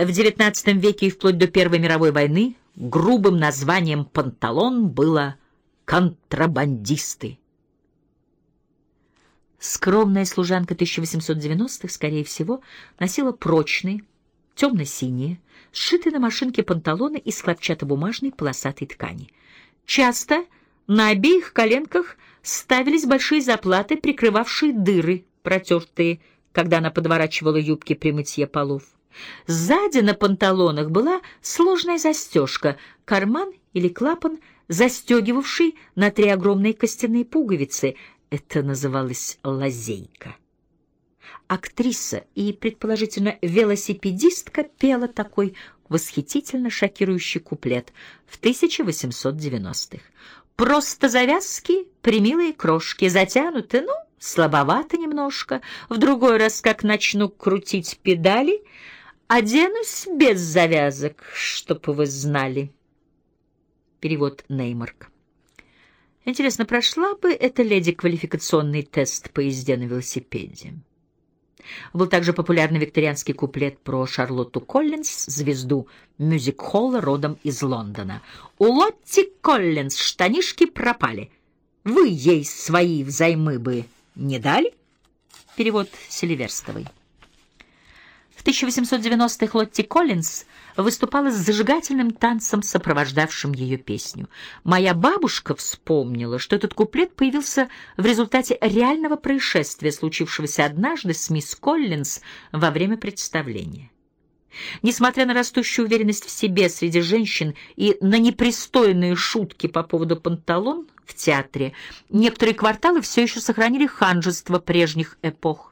В XIX веке и вплоть до Первой мировой войны грубым названием «панталон» было «контрабандисты». Скромная служанка 1890-х, скорее всего, носила прочные, темно-синие, сшитые на машинке панталоны из хлопчатобумажной полосатой ткани. Часто на обеих коленках ставились большие заплаты, прикрывавшие дыры, протертые, когда она подворачивала юбки при мытье полов. Сзади на панталонах была сложная застежка, карман или клапан, застегивавший на три огромные костяные пуговицы. Это называлось лазейка. Актриса и, предположительно, велосипедистка пела такой восхитительно шокирующий куплет в 1890-х. «Просто завязки, примилые крошки, затянуты, ну, слабовато немножко. В другой раз, как начну крутить педали, оденусь без завязок, чтоб вы знали». Перевод Неймарк. Интересно, прошла бы эта леди квалификационный тест по езде на велосипеде? Был также популярный викторианский куплет про Шарлотту Коллинз, звезду мюзик-холла родом из Лондона. «У Лотти Коллинз штанишки пропали. Вы ей свои взаймы бы не дали?» Перевод Селиверстовой. В 1890-х Лотти Коллинз выступала с зажигательным танцем, сопровождавшим ее песню. Моя бабушка вспомнила, что этот куплет появился в результате реального происшествия, случившегося однажды с мисс Коллинз во время представления. Несмотря на растущую уверенность в себе среди женщин и на непристойные шутки по поводу панталон в театре, некоторые кварталы все еще сохранили ханжество прежних эпох.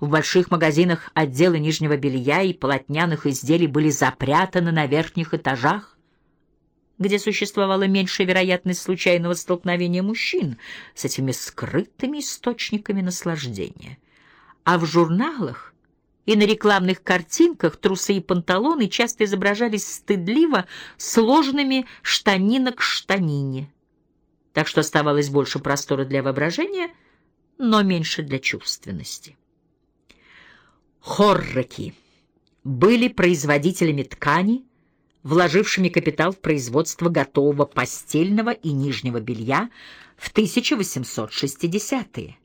В больших магазинах отделы нижнего белья и полотняных изделий были запрятаны на верхних этажах, где существовала меньшая вероятность случайного столкновения мужчин с этими скрытыми источниками наслаждения. А в журналах и на рекламных картинках трусы и панталоны часто изображались стыдливо сложными штанина к штанине. Так что оставалось больше простора для воображения, но меньше для чувственности. Хорроки были производителями ткани, вложившими капитал в производство готового постельного и нижнего белья в 1860-е.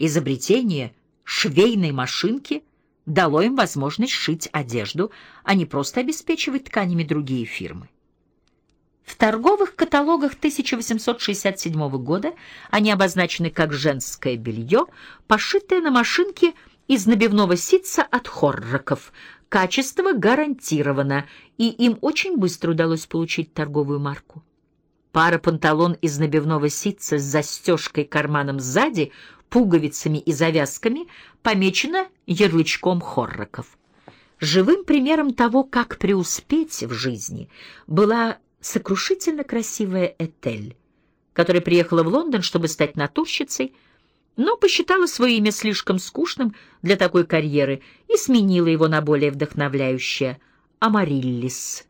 Изобретение швейной машинки дало им возможность шить одежду, а не просто обеспечивать тканями другие фирмы. В торговых каталогах 1867 года они обозначены как женское белье, пошитое на машинке из набивного ситца от хорроков. Качество гарантировано, и им очень быстро удалось получить торговую марку. Пара панталон из набивного ситца с застежкой карманом сзади, пуговицами и завязками помечена ярлычком хорроков. Живым примером того, как преуспеть в жизни, была сокрушительно красивая Этель, которая приехала в Лондон, чтобы стать натурщицей, но посчитала свое имя слишком скучным для такой карьеры и сменила его на более вдохновляющее — Амариллис.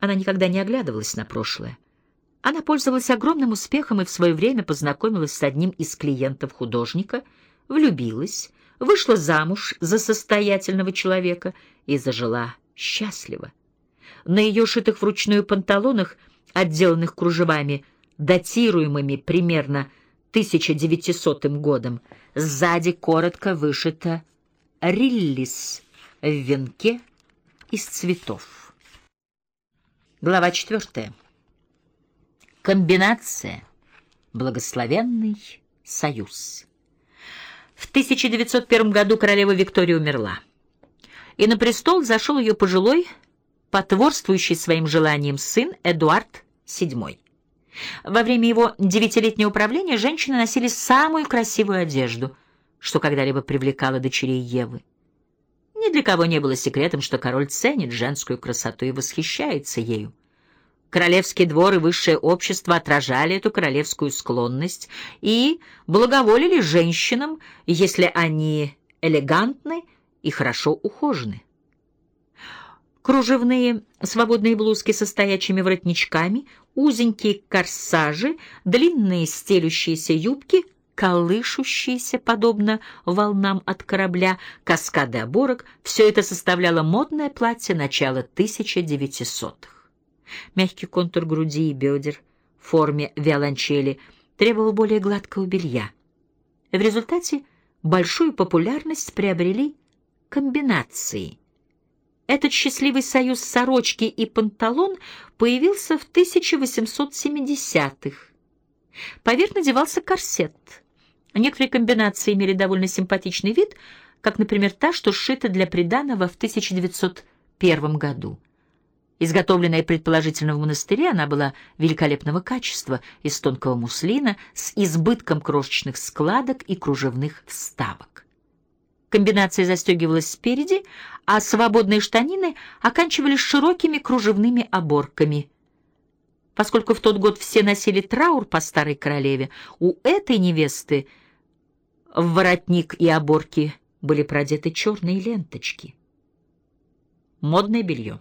Она никогда не оглядывалась на прошлое. Она пользовалась огромным успехом и в свое время познакомилась с одним из клиентов художника, влюбилась, вышла замуж за состоятельного человека и зажила счастливо. На ее шитых вручную панталонах, отделанных кружевами, датируемыми примерно 1900 годом. Сзади коротко вышито «Риллис» в венке из цветов. Глава четвертая. Комбинация. Благословенный союз. В 1901 году королева Виктория умерла, и на престол зашел ее пожилой, потворствующий своим желаниям сын Эдуард VII. Во время его девятилетнего правления женщины носили самую красивую одежду, что когда-либо привлекало дочерей Евы. Ни для кого не было секретом, что король ценит женскую красоту и восхищается ею. Королевский двор и высшее общество отражали эту королевскую склонность и благоволили женщинам, если они элегантны и хорошо ухожены. Кружевные свободные блузки со стоячими воротничками, узенькие корсажи, длинные стелющиеся юбки, колышущиеся, подобно волнам от корабля, каскады оборок — все это составляло модное платье начала 1900-х. Мягкий контур груди и бедер в форме виолончели требовал более гладкого белья. В результате большую популярность приобрели комбинации. Этот счастливый союз сорочки и панталон появился в 1870-х. Поверх надевался корсет. Некоторые комбинации имели довольно симпатичный вид, как, например, та, что сшита для приданого в 1901 году. Изготовленная предположительно в монастыре, она была великолепного качества, из тонкого муслина, с избытком крошечных складок и кружевных вставок. Комбинация застегивалась спереди, а свободные штанины оканчивались широкими кружевными оборками. Поскольку в тот год все носили траур по старой королеве, у этой невесты в воротник и оборки были продеты черные ленточки. Модное белье.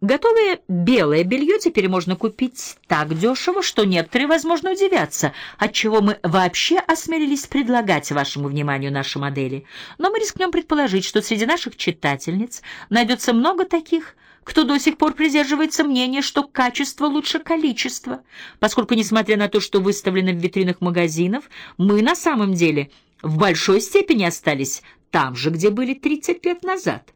Готовое белое белье теперь можно купить так дешево, что некоторые, возможно, удивятся, отчего мы вообще осмелились предлагать вашему вниманию наши модели. Но мы рискнем предположить, что среди наших читательниц найдется много таких, кто до сих пор придерживается мнения, что качество лучше количества, поскольку, несмотря на то, что выставлено в витринах магазинов, мы на самом деле в большой степени остались там же, где были 30 лет назад.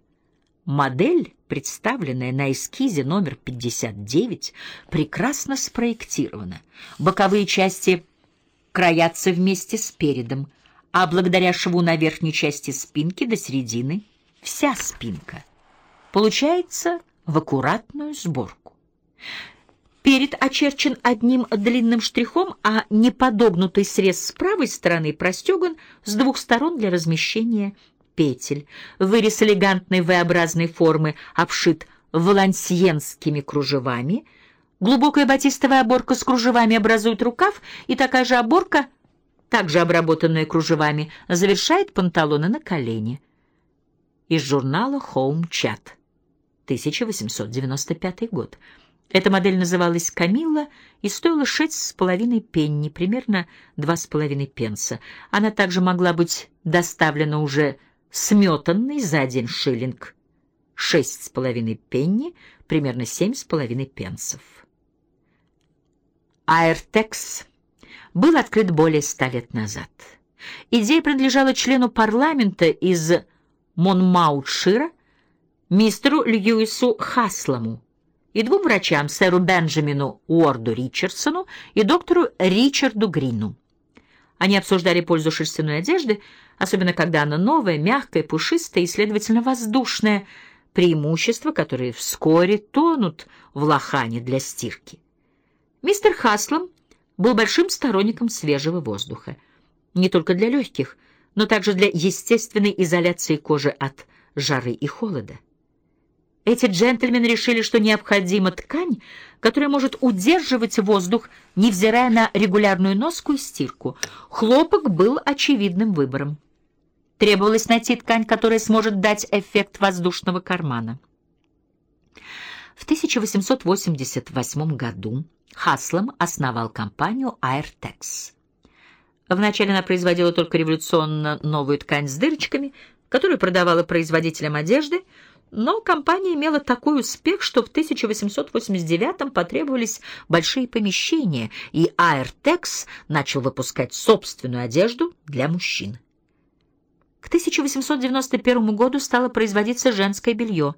Модель, представленная на эскизе номер 59, прекрасно спроектирована. Боковые части краятся вместе с передом, а благодаря шву на верхней части спинки до середины вся спинка. Получается в аккуратную сборку. Перед очерчен одним длинным штрихом, а неподогнутый срез с правой стороны простеган с двух сторон для размещения петель. Вырез элегантной V-образной формы обшит валансиенскими кружевами. Глубокая батистовая оборка с кружевами образует рукав, и такая же оборка, также обработанная кружевами, завершает панталоны на колени. Из журнала Home Chat, 1895 год. Эта модель называлась «Камилла» и стоила шесть с половиной пенни, примерно два с половиной пенса. Она также могла быть доставлена уже сметанный за один шиллинг, шесть с половиной пенни, примерно семь с половиной пенсов. Аэртекс был открыт более ста лет назад. Идея принадлежала члену парламента из Монмаутшира, мистеру Льюису Хасламу, и двум врачам, сэру Бенджамину Уорду Ричардсону и доктору Ричарду Грину. Они обсуждали пользу шерстяной одежды, особенно когда она новая, мягкая, пушистая и, следовательно, воздушная, преимущества, которые вскоре тонут в лохане для стирки. Мистер Хаслом был большим сторонником свежего воздуха, не только для легких, но также для естественной изоляции кожи от жары и холода. Эти джентльмены решили, что необходима ткань, которая может удерживать воздух, невзирая на регулярную носку и стирку. Хлопок был очевидным выбором. Требовалось найти ткань, которая сможет дать эффект воздушного кармана. В 1888 году Хаслом основал компанию Airtex. Вначале она производила только революционно новую ткань с дырочками, которую продавала производителям одежды, но компания имела такой успех, что в 1889 потребовались большие помещения, и Airtex начал выпускать собственную одежду для мужчин. К 1891 году стало производиться женское белье,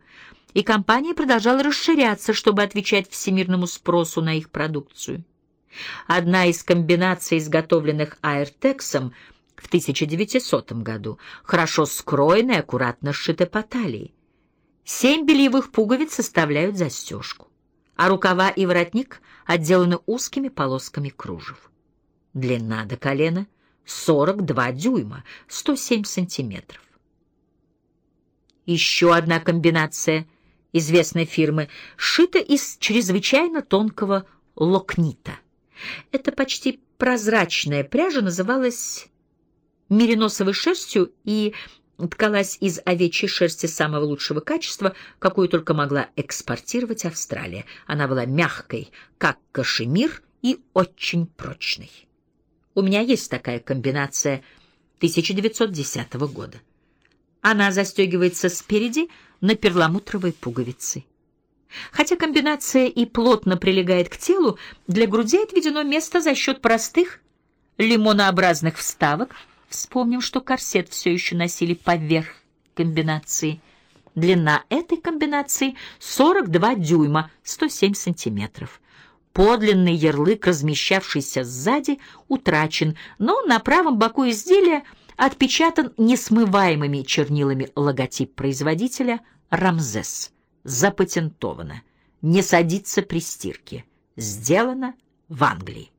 и компания продолжала расширяться, чтобы отвечать всемирному спросу на их продукцию. Одна из комбинаций, изготовленных Аэртексом в 1900 году, хорошо скроенная и аккуратно сшита по талии. Семь бельевых пуговиц составляют застежку, а рукава и воротник отделаны узкими полосками кружев. Длина до колена 42 дюйма, 107 сантиметров. Еще одна комбинация известной фирмы сшита из чрезвычайно тонкого локнита. Эта почти прозрачная пряжа называлась мериносовой шерстью и ткалась из овечьей шерсти самого лучшего качества, какую только могла экспортировать Австралия. Она была мягкой, как кашемир, и очень прочной. У меня есть такая комбинация 1910 года. Она застегивается спереди на перламутровой пуговице. Хотя комбинация и плотно прилегает к телу, для груди отведено место за счет простых лимонообразных вставок. Вспомним, что корсет все еще носили поверх комбинации. Длина этой комбинации 42 дюйма, 107 сантиметров. Подлинный ярлык, размещавшийся сзади, утрачен, но на правом боку изделия отпечатан несмываемыми чернилами логотип производителя «Рамзес». Запатентовано. Не садится при стирке. Сделано в Англии.